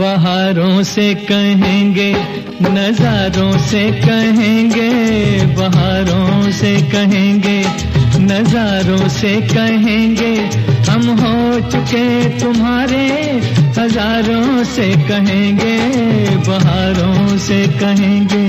बहारों से कहेंगे नजारों से कहेंगे बहारों से कहेंगे नजारों से कहेंगे हम हो चुके तुम्हारे। हज़ारों से कहेंगे बहारों से कहेंगे।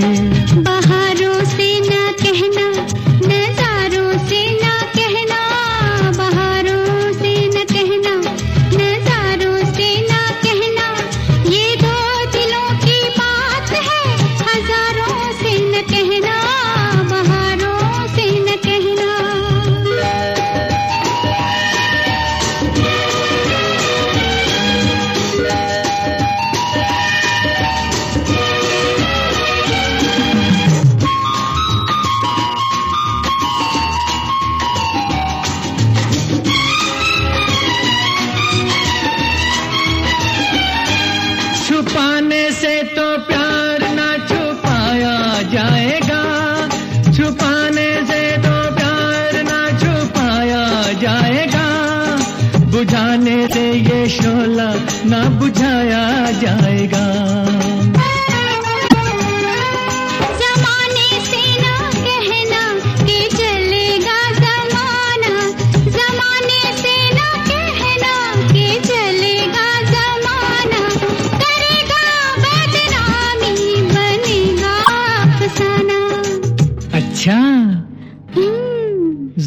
शोला ना बुझाया जाएगा।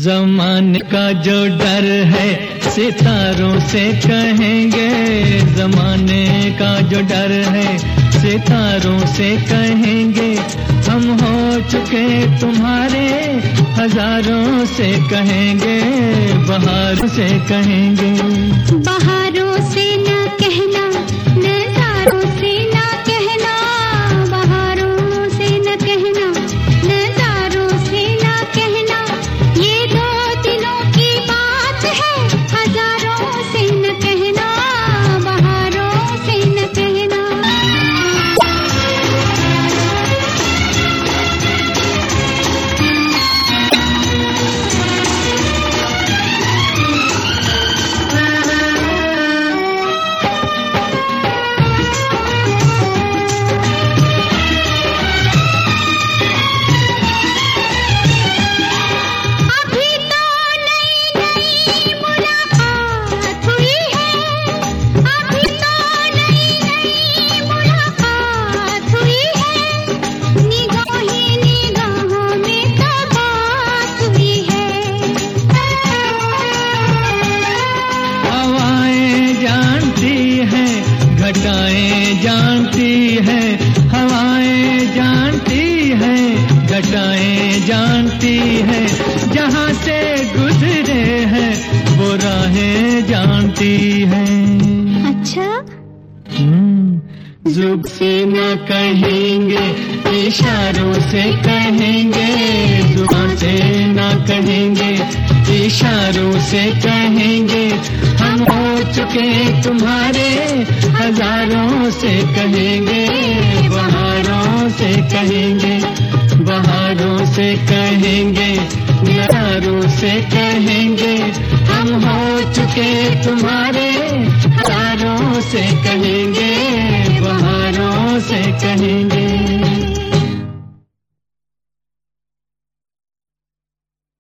जमाने का जो डर है, सितारों से कहेंगे। जमाने का जो डर है, सितारों से कहेंगे। हम हो चुके तुम्हारे, हज़ारों से कहेंगे, बहारों से कहेंगे। बहारों जानती है हवाएँ जानती है घटाएँ जानती है जहाँ से गुजरे हैं वो राहें जानती है। अच्छा? जुब से न कहेंगे इशारों से कहेंगे ज़ुबान से न कहेंगे इशारों से कहेंगे हम हो चुके तुम्हारे हज़ारों से कहेंगे, बहारों से कहेंगे, बहारों से कहेंगे, नजारों से कहेंगे, हम हो चुके तुम्हारे, तारों से कहेंगे।